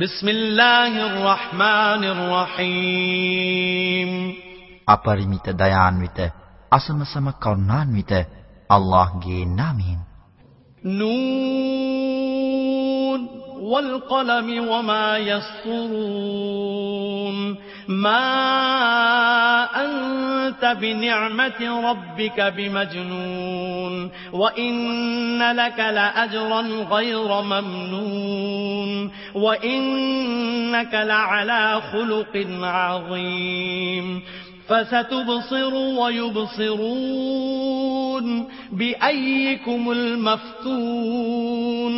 بسم الله الرحمن الرحيم අපරිමිත දයාන්විත අසමසම කරුණාන්විත අල්ලාහ්ගේ නාමයෙන් نون والقلم وما يسطرون ما أنت بنعمة ربك بمجنون وإن لك لأجرا غير ممنون وإنك لعلى خلق عظيم فستبصر ويبصرون بأيكم المفتون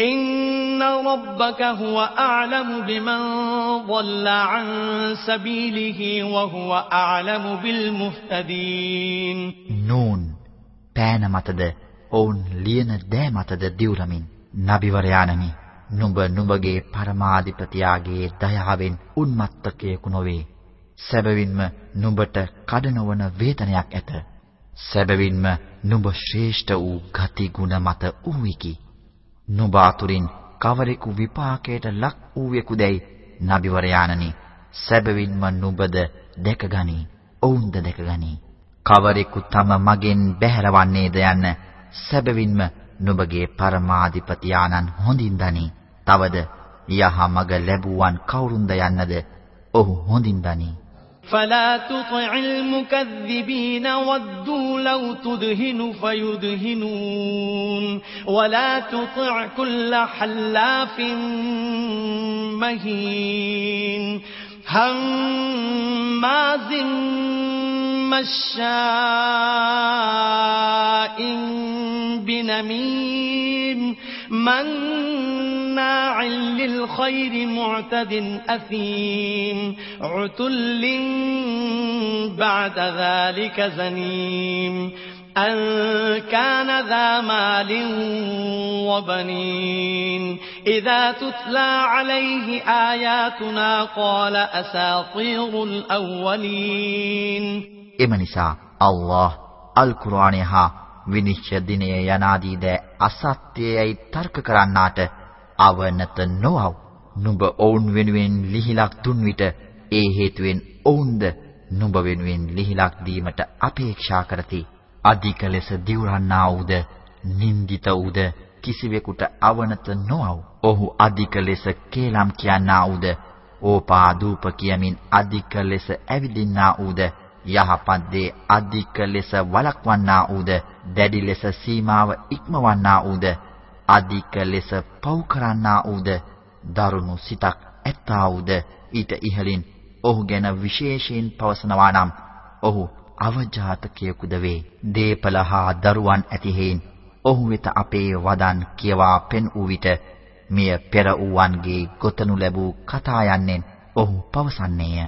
إن ربك هو أعلم بمن ضل عن سبيله وهو أعلم بالمهتدين නූන් පෑන මතද ඔවුන් ලියන දෑ මතද දිවුරමින් නබිවරයාණනි නුඹ නුඹගේ පරමාධිපතියාගේ දයාවෙන් උන්මත්තකයෙකු නොවේ සැබවින්ම නුඹට කඩනවන වේදනයක් ඇත. සැබවින්ම නුඹ ශ්‍රේෂ්ඨ වූ ගති ගුණ මත වූවිකි. නුඹ අතුරින් කවරෙකු විපාකයට ලක් වූවෙකුදැයි නබිවරයාණනි සැබවින්ම නුඹද දැකගනි. ඔවුන්ද දැකගනි. කවරෙකු තම මගෙන් බැහැරවන්නේද යන්න සැබවින්ම නුඹගේ පරමාධිපති ආනන් හොඳින් දනි. තවද යහ මග ලැබුවන් කවුරුන්ද යන්නද ඔහු හොඳින් දනි. فلا تطع المكذبين ودوا لو تدهن فيدهنون ولا تطع كل حلاف مهين هماز مشاء بنميم مناع للخير معتد أثيم عتل بعد ذلك زنيم أن كان ذا مال وبنين إذا تتلى عليه آياتنا قال أساطير الأولين එම නිසා අල්ලාහ් අල් කුර්ආනය හා විනිශ්චය දිනය යනාදී දෑ අසත්‍යයයි තර්ක කරන්නාට අවනත නොවව්. නුඹ ඔවුන් වෙනුවෙන් ලිහිලක් දුන් විට ඒ හේතුවෙන් ඔවුන්ද නුඹ වෙනුවෙන් ලිහිලක් දීමට අපේක්ෂා කරති. අධික ලෙස දිවුරන්නා වූද නින්දිත වූද කිසිවෙකුට අවනත නොවව්. ඔහු අධික ලෙස කේලම් කියන්නා වූද ඕපාදූප කියමින් අධික ලෙස ඇවිදින්නා වූද යහපත් දේ අධික ලෙස වළක්වන්නා වූද දැඩි ලෙස සීමාව ඉක්මවන්නා වූද අධික ලෙස පව් කරන්නා වූද දරුණු සිතක් ඇත්තා වූද ඊට ඉහළින් ඔහු ගැන විශේෂයෙන් පවසනවා නම් ඔහු අවජාතකයෙකුද වේ. දීපල හා දරුවන් ඇති හේයින් ඔහු වෙත අපේ වදන් කියවා පෙන් වූ විට මෙය පෙර වූවන්ගේ ගොතනු ලැබූ කතා යන්නෙන් ඔහු පවසන්නේය.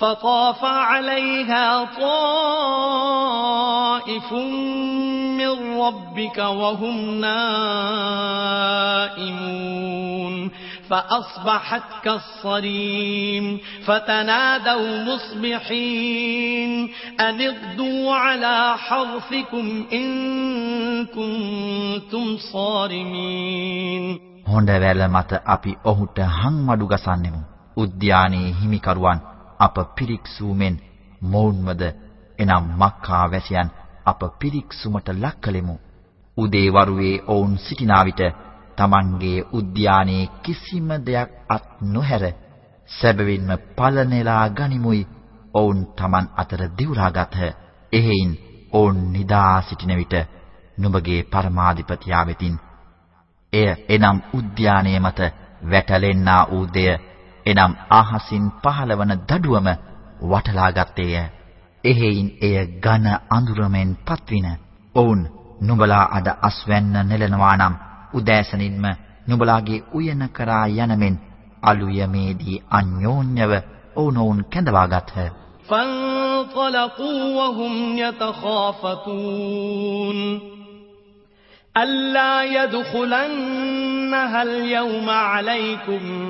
فطاف عليها طائف من ربك وهم نائمون فأصبحت كالصريم فتنادوا مصبحين أن اغدوا على حرثكم إن كنتم صارمين හොඬ වැල මත අපි ඔහුට හංවඩු ගසන්නෙමු. උද්‍යානයේ හිමිකරුවන් අප පිරික්සූමෙන් මොවුන්මද එනම් මක්කා වැසියන් අප පිරික්සුමට ලක් කලෙමු. උදේ වරුවේ ඔවුන් සිටිනා විට Tamanගේ උද්‍යානයේ කිසිම දෙයක් අත් නොහැර සැබවින්ම පලනෙලා ගනිමුයි ඔවුන් Taman අතර දිවුරාගත්හ. එහෙයින් ඔවුන් නිදා සිටින විට නුඹගේ පරමාධිපතියා වෙතින් එය එනම් උද්‍යානයේ මත වැටලෙන්නා වූ දෙය එනම් අහසින් පහළවන දඩුවම වටලා ගත්තේය. එහෙයින් එය ඝන අඳුරමෙන් පත්වින. ඔවුන් නුඹලා අද අස්වැන්න නෙලනවා නම් උදෑසනින්ම නුඹලාගේ උයන කරා යනමෙන් අලුයමේදී අන්‍යෝන්‍යව ඔවුනොවුන් කැඳවාගත්හ. فانظر فانطلقوا وهم يتخافتون ألا يدخلنها اليوم عليكم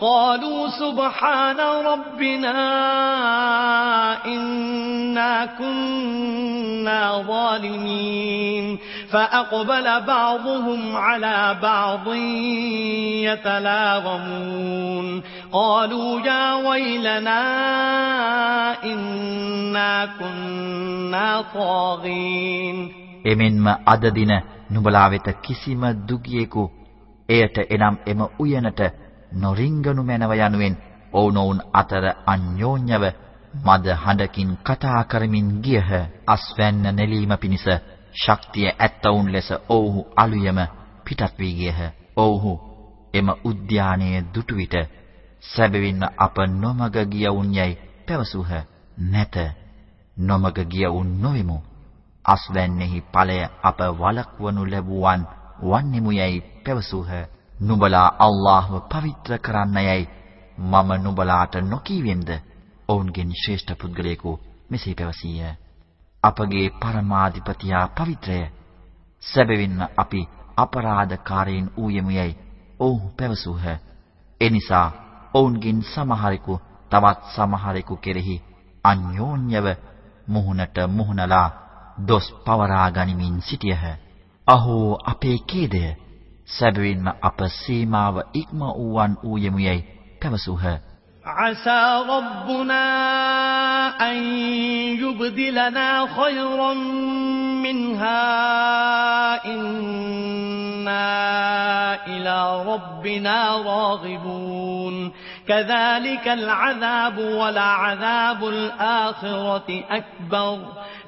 قالوا سبحان ربنا إنا كنا ظالمين فأقبل بعضهم على بعض يتلاغمون قالوا يا ويلنا إنا كنا طاغين එමෙන්ම අද දින නුඹලා වෙත කිසිම දුගියෙකු එයට එනම් එම උයනට නොරිංගනු මැනව යනුවෙන් ඔවුනොවුන් අතර අන්‍යෝන්‍යව මද හඬකින් කතා කරමින් ගියහ. අස්වැන්න නෙලීම පිණිස ශක්තිය ඇත්තවුන් ලෙස ඔව්හු අලුයම පිටත් වී ගියහ. ඔව්හු එම උද්‍යානයේ දුටු විට සැබවින්ම අප නොමග ගියවුන් යයි පැවසූහ. නැත. නොමග ගියවුන් නොවෙමු. අස්වැන්නේහි ඵලය අප වළක්වනු ලැබුවන් වන්නෙමු යයි පැවසූහ. නුඹලා අල්ලාහ්ව පවිත්‍ර කරන්නයයි මම නුඹලාට නොකීවෙම්ද? ඔවුන්ගෙන් ශ්‍රේෂ්ඨ පුද්ගලයෙකු මෙසේ පැවසීය. අපගේ පරමාධිපතියා පවිත්‍රය. සැබවින්ම අපි අපරාධකාරයින් ඌයෙමු යයි ඔවුහු පැවසූහ. එනිසා ඔවුන්ගෙන් සමහරෙකු තවත් සමහරෙකු කෙරෙහි අන්‍යෝන්‍යව මුහුණට මුහුණලා දොස් පවරා ගනිමින් සිටියහ. අහෝ අපේ කේදය සැබවින්ම අප සීමාව ඉක්ම වූවන් ඌයෙමු යයි පැවසූහ. عسى ربنا أن يبدلنا خيرا منها إنا إلى ربنا راغبون كذلك العذاب ولعذاب الآخرة أكبر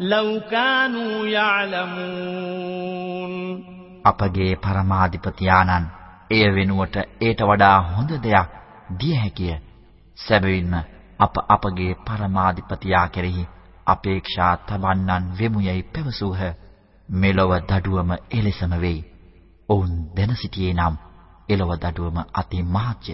لو كانوا يعلمون අපගේ පරමාධිපති ආනන් එය වෙනුවට ඒට වඩා හොඳ දෙයක් දිය හැකිය. සැබවින්ම අප අපගේ පරමාධිපතියා කෙරෙහි අපේක්ෂා තබන්නන් වෙමු යයි පැවසූහ. මෙලොව දඩුවම එලෙසම වෙයි. ඔවුන් දැන සිටියේ නම් එලොව දඩුවම අති මහත්ය.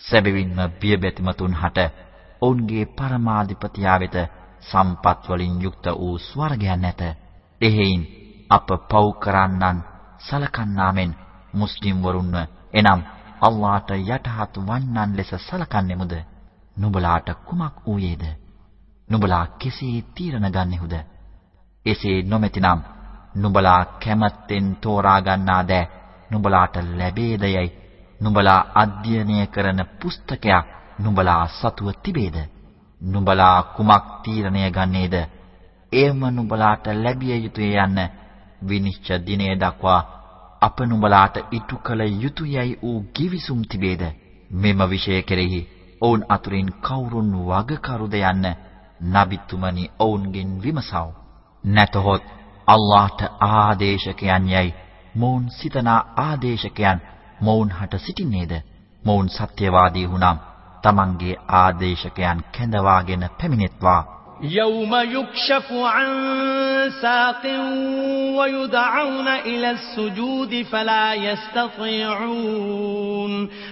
සැබවින්ම බියබැතිමතුන් හට ඔවුන්ගේ පරමාධිපතියා වෙත සම්පත් වලින් යුක්ත වූ ස්වර්ගයන් නැත. එහෙයින් අප පව් කරන්නන් සලකන්නාමෙන් මුස්ලිම් වරුන්ව එනම් අල්ලාහට යටහත් වන්නන් ලෙස සලකන්නෙමුද? නුඹලාට කුමක් ඌයේද? නුඹලා කෙසේ තීරණ ගන්නෙහුද? එසේ නොමැතිනම් නුඹලා කැමැත්තෙන් තෝරා ගන්නා දෑ නුඹලාට ලැබේදයයි නුඹලා අධ්‍යයනය කරන පුස්තකයක් නුඹලා සතුව තිබේද? නුඹලා කුමක් තීරණය ගන්නේද? එයම නුඹලාට ලැබිය යුතුය යන්න විනිශ්චය දිනය දක්වා අප නුඹලාට ඉටු කළ යුතුයයි ඌ givisum තිබේද? මෙම විෂය කෙරෙහි ඔවුන් අතුරින් කවුරුන් වගකරුද යන්න නබිතුමනි ඔවුන්ගෙන් විමසව. නැතහොත් අල්ලාහට ආදේශකයන් යයි මොවුන් සිතනා ආදේශකයන් මොවුන් හට සිටින්නේද? මොවුන් සත්‍යවාදී වුනම් තමන්ගේ ආදේශකයන් කැඳවාගෙන පැමිණෙත්වා. يوم يكشف عن ساق ويدعون إلى السجود فلا يستطيعون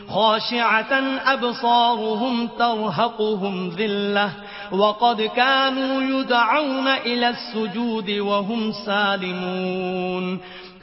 خاشعة أبصارهم ترهقهم ذلة وقد كانوا يدعون إلى السجود وهم سالمون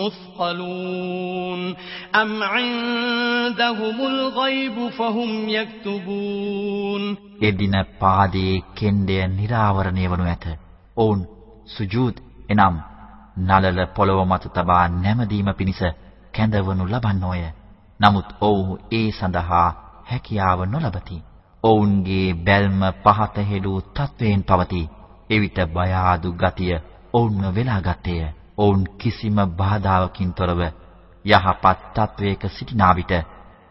مثقلون أم عندهم الغيب فهم يكتبون එදින පාදයේ කෙන්ඩය නිරාවරණය වනු ඇත. ඔවුන් සුජූද් එනම් නලල පොළව මත තබා නැමදීම පිණිස කැඳවනු ලබන්නේය. නමුත් ඔවුහු ඒ සඳහා හැකියාව නොලබති. ඔවුන්ගේ බැල්ම පහත හෙළූ තත්වයෙන් පවතී. එවිට බය ආදු ගතිය ඔවුන්ව වෙලාගත්තේය. ඔවුන් කිසිම බාධාවකින් තොරව යහපත් තත්වයක සිටිනා විට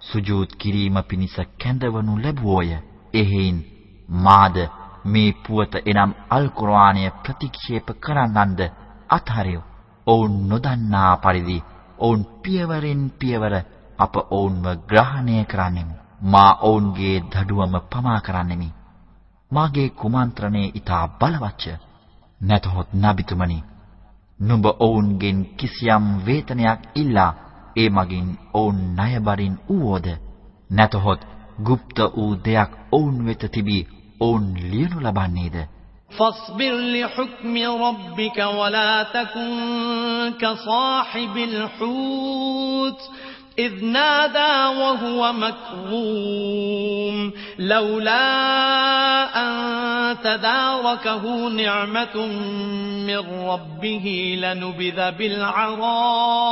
සුජූද් කිරීම පිණිස කැඳවනු ලැබුවෝය. එහෙයින් මාද මේ පුවත එනම් අල් කුර්ආනය ප්‍රතික්ෂේප කරන්නන්ද අත්හරියෝ. ඔවුන් නොදන්නා පරිදි ඔවුන් පියවරෙන් පියවර අප ඔවුන්ව ග්‍රහණය කරන්නෙමු. මා ඔවුන්ගේ දඩුවම පමා කරන්නෙමි. මාගේ කුමන්ත්‍රණය ඊට බලවත්ය. නැතහොත් නබිතුමනි නුඹ ඔවුන්ගෙන් කිසියම් වේතනයක් ඉල්ලා ඒ මගින් ඔවුන් ණයබරින් වූවෝද නැතහොත් গুপ্ত වූ දෙයක් ඔවුන් වෙත තිබී ඔවුන් ලියනු ලබන්නේද فاصبر لحكم ربك ولا تكن كصاحب الحوت إذ نادى وهو مكظوم لولا أن تداركه نعمة من ربه لنبذ بالعراء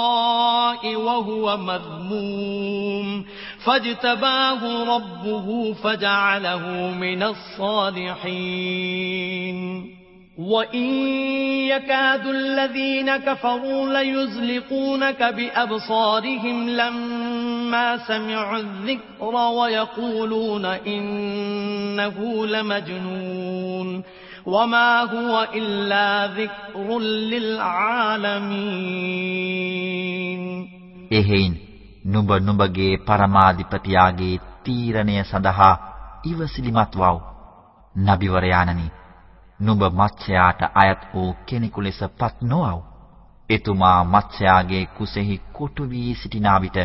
وهو مذموم. فاجتباه ربه فجعله من الصالحين. وَإِن يَكَادُ الَّذِينَ كَفَرُوا لَيُزْلِقُونَكَ بِأَبْصَارِهِمْ لَمَّا سَمِعُوا الذِّكْرَ وَيَقُولُونَ إِنَّهُ لَمَجْنُونٌ وَمَا هُوَ إِلَّا ذِكْرٌ لِلْعَالَمِينَ එහෙයින් නුඹ නුඹගේ පරමාධිපතියාගේ තීරණය සඳහා ඉවසිලිමත් වව් නබිවරයාණනි නුඹ මත්ස්‍යයාට අයත් වූ කෙනෙකු ලෙසපත් නොවව්. එතුමා මත්ස්‍යයාගේ කුසෙහි කොටු වී සිටිනා විට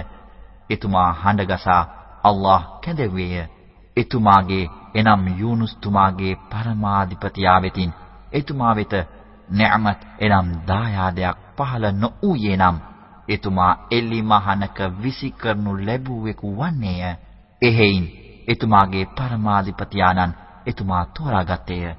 එතුමා හඬගසා අල්ලාහ් කැඳෙව්වේය. එතුමාගේ එනම් යූනුස් තුමාගේ පරමාධිපතියා වෙතින් එතුමා වෙත නිඅමත් එනම් දායාදයක් පහළ නොඌයේ නම් එතුමා එලි මහනක විසි කරනු ලැබුවෙකු වන්නේය. එහෙයින් එතුමාගේ පරමාධිපතියාණන් එතුමා තෝරාගත්තේය.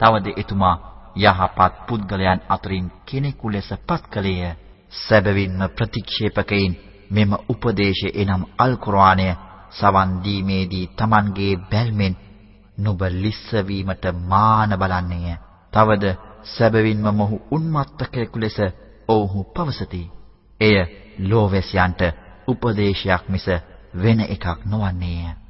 තවද එතුමා යහපත් පුද්ගලයන් අතරින් කෙනෙකු ලෙස පත් කළේය. සැබවින්ම ප්‍රතික්ෂේපකයින් මෙම උපදේශය එනම් අල් කුර්ආනය සවන් දීමේදී Tamanගේ බැල්මෙන් නුඹ ලිස්සවීමට මාන බලන්නේය. තවද සැබවින්ම මොහු උන්මත්තකයෙකු ලෙස ඔවුහු පවසති. එය ලෝවැසියන්ට උපදේශයක් මිස වෙන එකක් නොවන්නේය.